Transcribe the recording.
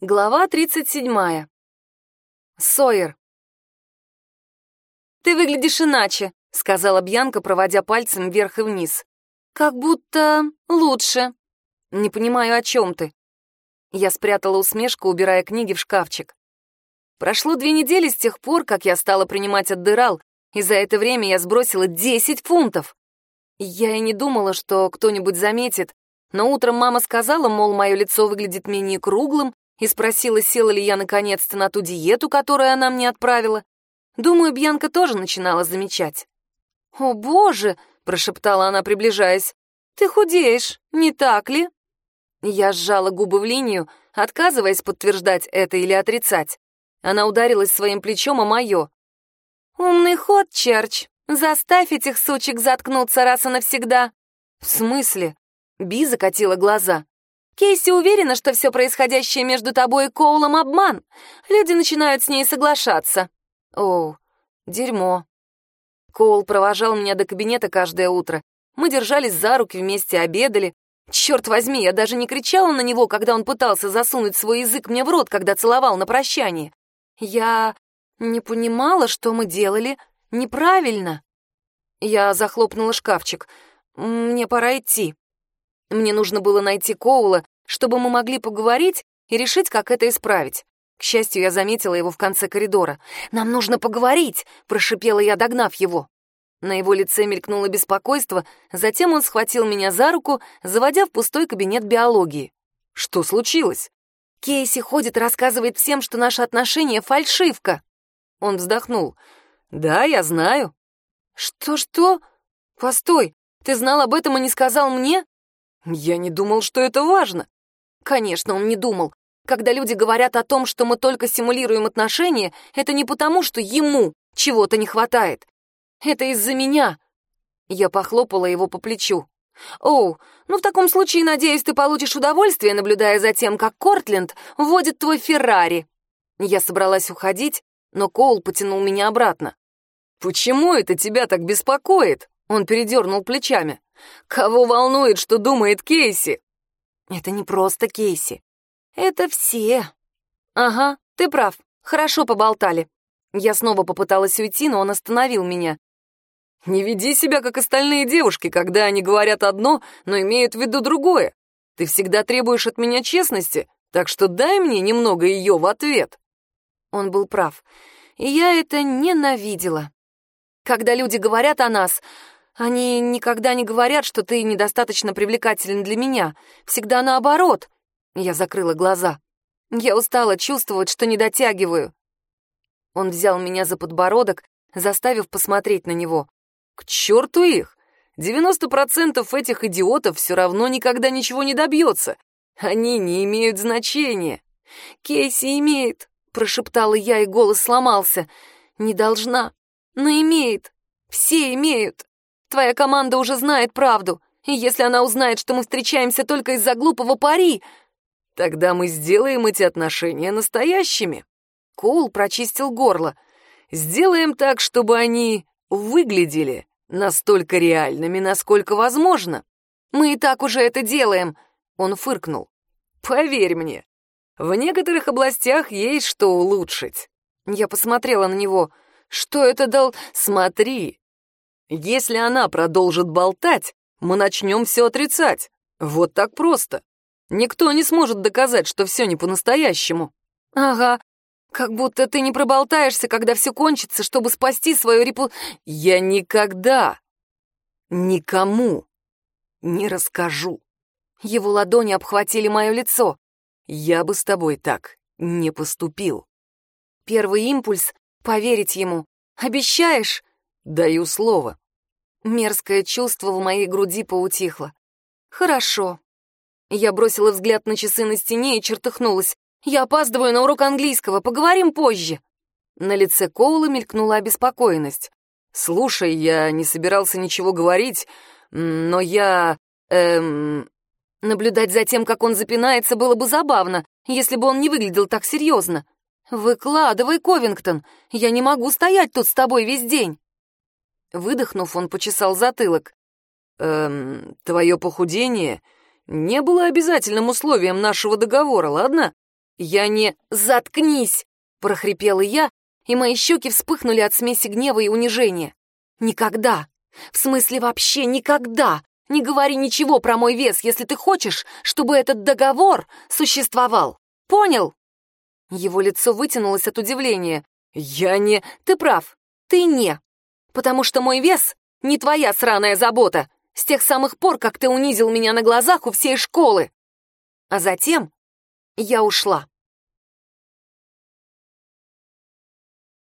Глава 37. Сойер. «Ты выглядишь иначе», — сказала Бьянка, проводя пальцем вверх и вниз. «Как будто лучше. Не понимаю, о чем ты». Я спрятала усмешку, убирая книги в шкафчик. Прошло две недели с тех пор, как я стала принимать отдырал, и за это время я сбросила 10 фунтов. Я и не думала, что кто-нибудь заметит, но утром мама сказала, мол, мое лицо выглядит менее круглым, и спросила, села ли я наконец-то на ту диету, которую она мне отправила. Думаю, Бьянка тоже начинала замечать. «О, боже!» — прошептала она, приближаясь. «Ты худеешь, не так ли?» Я сжала губы в линию, отказываясь подтверждать это или отрицать. Она ударилась своим плечом о мое. «Умный ход, Черч. Заставь этих сучек заткнуться раз и навсегда». «В смысле?» Би закатила глаза. Кейси уверена, что все происходящее между тобой и Коулом — обман. Люди начинают с ней соглашаться. О, дерьмо. Коул провожал меня до кабинета каждое утро. Мы держались за руки, вместе обедали. Черт возьми, я даже не кричала на него, когда он пытался засунуть свой язык мне в рот, когда целовал на прощание. Я не понимала, что мы делали неправильно. Я захлопнула шкафчик. Мне пора идти. Мне нужно было найти Коула, чтобы мы могли поговорить и решить, как это исправить. К счастью, я заметила его в конце коридора. «Нам нужно поговорить!» — прошипела я, догнав его. На его лице мелькнуло беспокойство, затем он схватил меня за руку, заводя в пустой кабинет биологии. «Что случилось?» «Кейси ходит и рассказывает всем, что наши отношения — фальшивка!» Он вздохнул. «Да, я знаю». «Что-что? Постой, ты знал об этом и не сказал мне?» Я не думал, что это важно. Конечно, он не думал. Когда люди говорят о том, что мы только симулируем отношения, это не потому, что ему чего-то не хватает. Это из-за меня. Я похлопала его по плечу. «Оу, ну в таком случае, надеюсь, ты получишь удовольствие, наблюдая за тем, как Кортленд вводит твой Феррари». Я собралась уходить, но Коул потянул меня обратно. «Почему это тебя так беспокоит?» Он передернул плечами. Кого волнует, что думает Кейси? Это не просто Кейси. Это все. Ага, ты прав. Хорошо поболтали. Я снова попыталась уйти, но он остановил меня. Не веди себя, как остальные девушки, когда они говорят одно, но имеют в виду другое. Ты всегда требуешь от меня честности, так что дай мне немного ее в ответ. Он был прав, и я это ненавидела. Когда люди говорят о нас, они никогда не говорят, что ты недостаточно привлекателен для меня. Всегда наоборот. Я закрыла глаза. Я устала чувствовать, что не дотягиваю. Он взял меня за подбородок, заставив посмотреть на него. К черту их! 90% этих идиотов все равно никогда ничего не добьется. Они не имеют значения. Кейси имеет, прошептала я, и голос сломался. Не должна, но имеет. Все имеют. Твоя команда уже знает правду, и если она узнает, что мы встречаемся только из-за глупого пари, тогда мы сделаем эти отношения настоящими. Коул прочистил горло. Сделаем так, чтобы они выглядели настолько реальными, насколько возможно. Мы и так уже это делаем, он фыркнул. Поверь мне, в некоторых областях есть что улучшить. Я посмотрела на него. Что это дал? Смотри, если она продолжит болтать, мы начнем все отрицать. Вот так просто. Никто не сможет доказать, что все не по-настоящему. Ага, как будто ты не проболтаешься, когда все кончится, чтобы спасти свою репу... Я никогда никому не расскажу. Его ладони обхватили мое лицо. Я бы с тобой так не поступил. Первый импульс — поверить ему. Обещаешь? Даю слово. Мерзкое чувство в моей груди поутихло. Хорошо. Я бросила взгляд на часы на стене и чертыхнулась. Я опаздываю на урок английского, поговорим позже. На лице Коула мелькнула обеспокоенность. «Слушай, я не собирался ничего говорить, но я... эм...» Наблюдать за тем, как он запинается, было бы забавно, если бы он не выглядел так серьезно. «Выкладывай, Ковингтон, я не могу стоять тут с тобой весь день». Выдохнув, он почесал затылок. «Эм, твое похудение не было обязательным условием нашего договора, ладно? Я не... Заткнись! прохрипела я, и мои щеки вспыхнули от смеси гнева и унижения. Никогда! В смысле вообще никогда! Не говори ничего про мой вес, если ты хочешь, чтобы этот договор существовал. Понял? Его лицо вытянулось от удивления. Я не... Ты прав. Ты не. Потому что мой вес не твоя сраная забота. С тех самых пор, как ты унизил меня на глазах у всей школы. А затем я ушла.